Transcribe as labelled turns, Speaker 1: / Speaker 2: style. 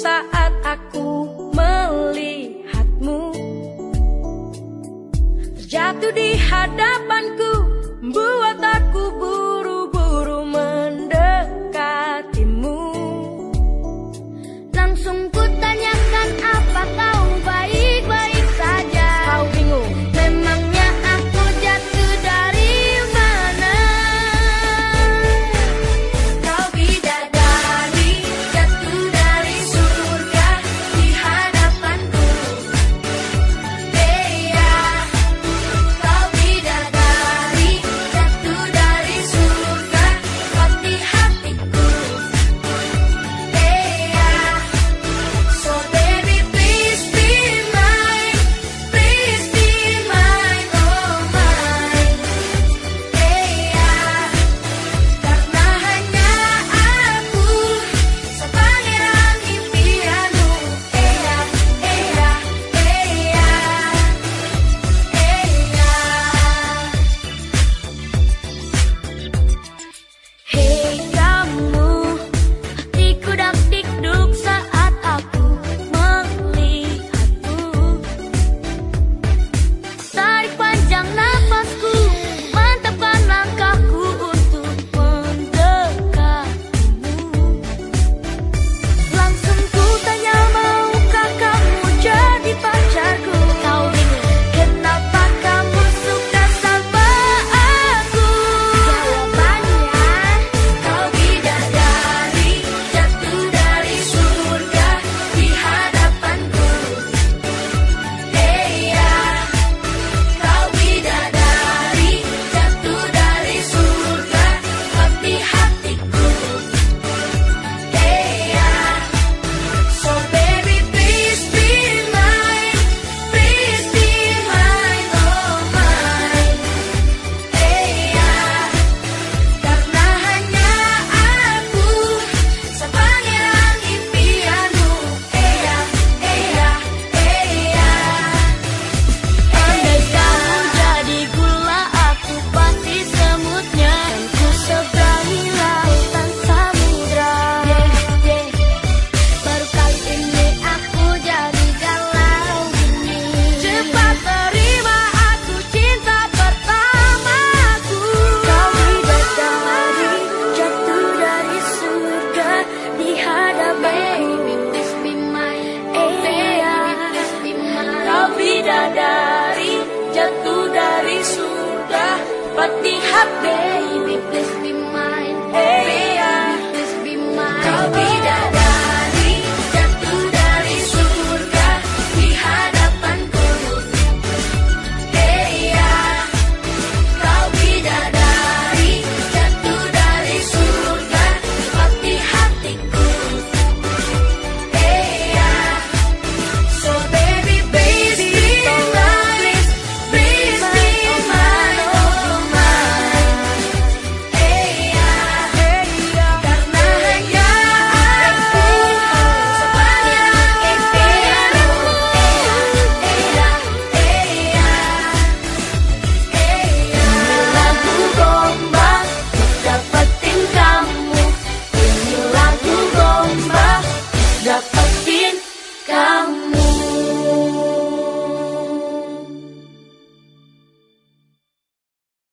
Speaker 1: saat aku melihatmu. Terjatuh di hadapanku buat aku buru-buru mendekatimu.
Speaker 2: Langsung ku
Speaker 1: dapat
Speaker 2: dihabis
Speaker 1: gặp ở tiên
Speaker 2: cao